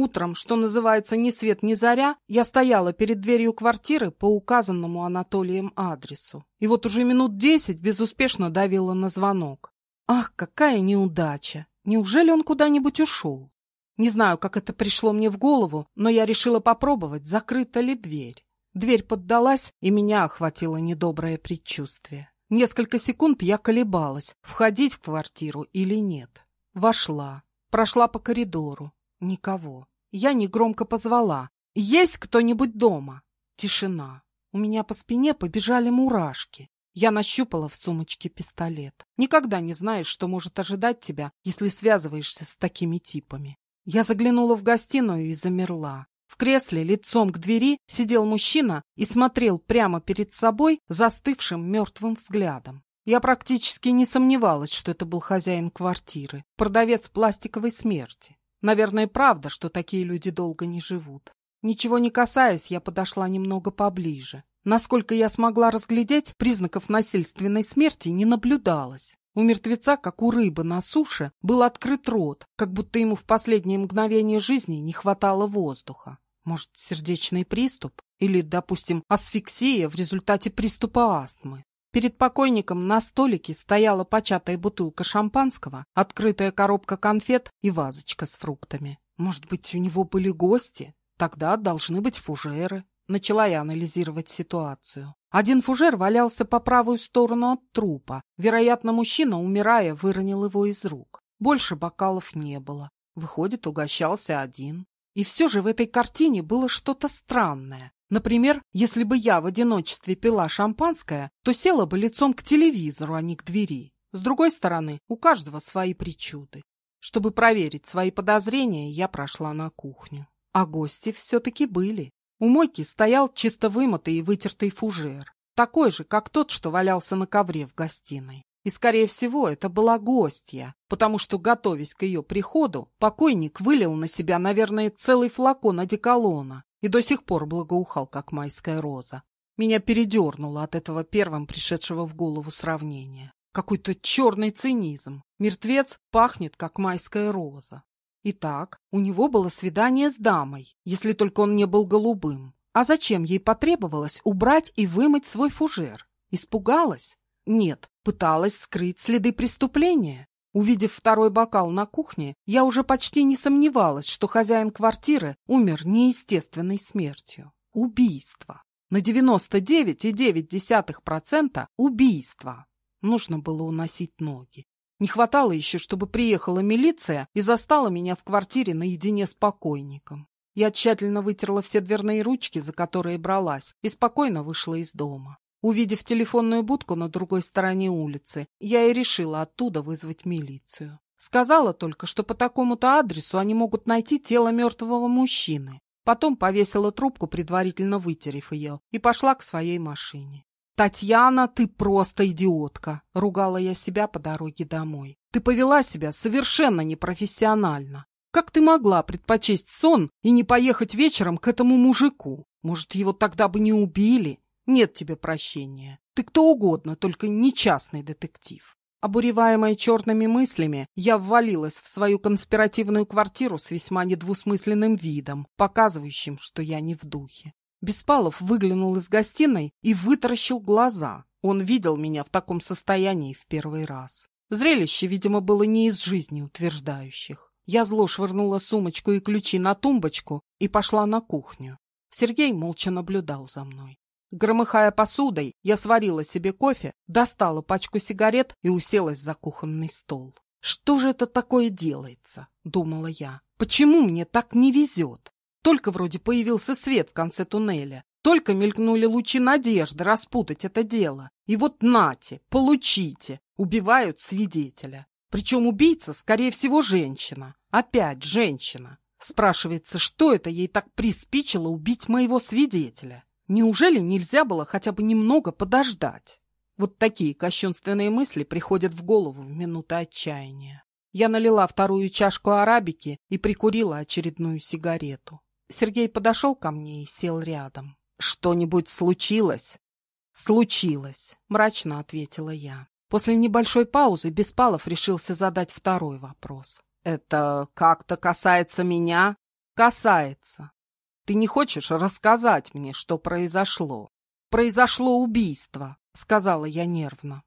Утром, что называется, ни свет ни заря, я стояла перед дверью квартиры по указанному Анатолием адресу. И вот уже минут десять безуспешно давила на звонок. Ах, какая неудача! Неужели он куда-нибудь ушел? Не знаю, как это пришло мне в голову, но я решила попробовать, закрыта ли дверь. Дверь поддалась, и меня охватило недоброе предчувствие. Несколько секунд я колебалась, входить в квартиру или нет. Вошла, прошла по коридору. Никого. Я негромко позвала. «Есть кто-нибудь дома?» Тишина. У меня по спине побежали мурашки. Я нащупала в сумочке пистолет. Никогда не знаешь, что может ожидать тебя, если связываешься с такими типами. Я заглянула в гостиную и замерла. В кресле лицом к двери сидел мужчина и смотрел прямо перед собой застывшим мертвым взглядом. Я практически не сомневалась, что это был хозяин квартиры, продавец пластиковой смерти. Наверное, правда, что такие люди долго не живут. Ничего не касаясь, я подошла немного поближе. Насколько я смогла разглядеть, признаков насильственной смерти не наблюдалось. У мертвеца, как у рыбы на суше, был открыт рот, как будто ему в последние мгновения жизни не хватало воздуха. Может, сердечный приступ? Или, допустим, асфиксия в результате приступа астмы? Перед покойником на столике стояла початая бутылка шампанского, открытая коробка конфет и вазочка с фруктами. Может быть, у него были гости? Тогда должны быть фужеры. Начала я анализировать ситуацию. Один фужер валялся по правую сторону от трупа. Вероятно, мужчина, умирая, выронил его из рук. Больше бокалов не было. Выходит, угощался один. И все же в этой картине было что-то странное. Например, если бы я в одиночестве пила шампанское, то села бы лицом к телевизору, а не к двери. С другой стороны, у каждого свои причуды. Чтобы проверить свои подозрения, я прошла на кухню. А гости все-таки были. У мойки стоял чисто вымытый и вытертый фужер, такой же, как тот, что валялся на ковре в гостиной. И, скорее всего, это была гостья, потому что, готовясь к ее приходу, покойник вылил на себя, наверное, целый флакон одеколона и до сих пор благоухал, как майская роза. Меня передернуло от этого первым пришедшего в голову сравнения. Какой-то черный цинизм. Мертвец пахнет, как майская роза. Итак, у него было свидание с дамой, если только он не был голубым. А зачем ей потребовалось убрать и вымыть свой фужер? Испугалась? Нет, пыталась скрыть следы преступления. Увидев второй бокал на кухне, я уже почти не сомневалась, что хозяин квартиры умер неестественной смертью. Убийство. На 99,9% убийство. Нужно было уносить ноги. Не хватало еще, чтобы приехала милиция и застала меня в квартире наедине с покойником. Я тщательно вытерла все дверные ручки, за которые бралась, и спокойно вышла из дома. Увидев телефонную будку на другой стороне улицы, я и решила оттуда вызвать милицию. Сказала только, что по такому-то адресу они могут найти тело мертвого мужчины. Потом повесила трубку, предварительно вытерев ее, и пошла к своей машине. «Татьяна, ты просто идиотка!» — ругала я себя по дороге домой. «Ты повела себя совершенно непрофессионально. Как ты могла предпочесть сон и не поехать вечером к этому мужику? Может, его тогда бы не убили? Нет тебе прощения. Ты кто угодно, только не частный детектив». Обуреваемая черными мыслями, я ввалилась в свою конспиративную квартиру с весьма недвусмысленным видом, показывающим, что я не в духе. Беспалов выглянул из гостиной и вытаращил глаза. Он видел меня в таком состоянии в первый раз. Зрелище, видимо, было не из жизни утверждающих. Я зло швырнула сумочку и ключи на тумбочку и пошла на кухню. Сергей молча наблюдал за мной. Громыхая посудой, я сварила себе кофе, достала пачку сигарет и уселась за кухонный стол. «Что же это такое делается?» — думала я. «Почему мне так не везет? Только вроде появился свет в конце туннеля. Только мелькнули лучи надежды распутать это дело. И вот нате, получите, убивают свидетеля. Причем убийца, скорее всего, женщина. Опять женщина. Спрашивается, что это ей так приспичило убить моего свидетеля? Неужели нельзя было хотя бы немного подождать? Вот такие кощунственные мысли приходят в голову в минуты отчаяния. Я налила вторую чашку арабики и прикурила очередную сигарету. Сергей подошел ко мне и сел рядом. «Что-нибудь случилось?» «Случилось», — мрачно ответила я. После небольшой паузы Беспалов решился задать второй вопрос. «Это как-то касается меня?» касается. Ты не хочешь рассказать мне, что произошло? Произошло убийство, сказала я нервно.